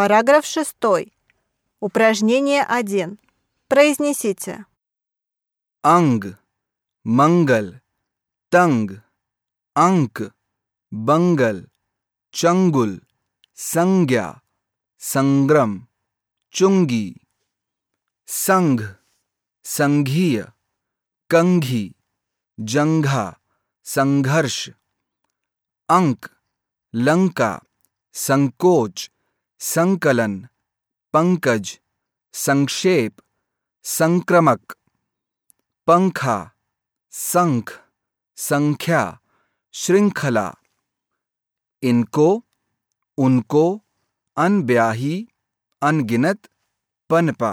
Параграф 6. Упражнение 1. Произнесите. Анг, Мангал, Танг, Анк, Бангал, Чангул, Сангя, Санграм, Чунги, Санг, Сангхия, Кангхи, Джангха, Сангхарш, Анк, Ланка, Санкоч, संकलन पंकज संक्षेप संक्रमक पंखा संख संख्या श्रृंखला। इनको उनको अनब्याही अनगिनत पनपा।